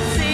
I see.